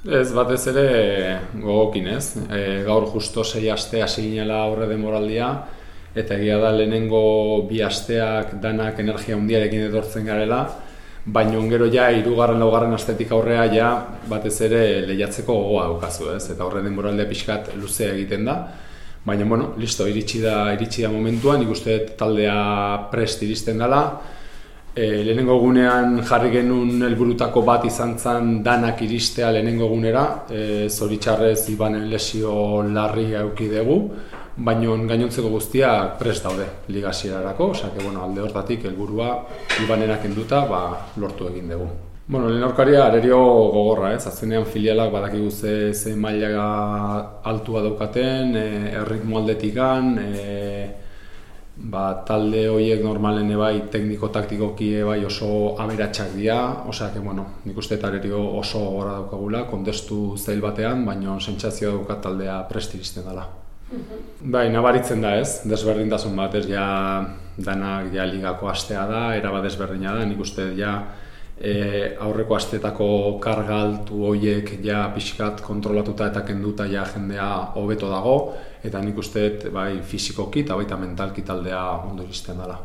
Ez, batez ere gogokin ez. E, gaur justo sei aste hasi ginela aurre demoraldia, eta egia da lehenengo bi asteak danak energia handiarekin etortzen garela, baina ongero ja hirugarren laugarren astetik aurrea ja batez ere lehiatzeko gogoa daukazu, ez? Eta aurre denboraldia pixkat luzea egiten da. Baina, bueno, listo, iritsi da, iritsi da momentuan, ikuste taldea prest iristen dela, E, lehenengo egunean jarri genuen helburutako bat izan zen danak iristea lehenengo egunera, e, zoritxarrez ibanen lesio larri auki dugu, baino gainontzeko guztiak prest daude ligasierarako, osea bueno, alde hortatik helburua ibanenak enduta ba, lortu egin dugu. Bueno, lehen aurkaria arerio gogorra, ez? Azkenean filialak badakigu ze, ze maila altua daukaten, e, erritmo aldetikan, e, ba, talde horiek normalen bai tekniko-taktikoki bai oso aberatsak dira, osea, que, bueno, nik uste arerio oso gora daukagula, kontestu zail batean, baina sentsazio daukat taldea prestiristen dela. Mhm. Bai, nabaritzen da ez, desberdintasun bat ez, ja, danak ja ligako astea da, eraba desberdina da, nik uste ja, e, aurreko astetako karga altu horiek ja pixkat kontrolatuta eta kenduta ja jendea hobeto dago eta nik uste bai fisikoki eta baita mentalki taldea ondo iristen dela.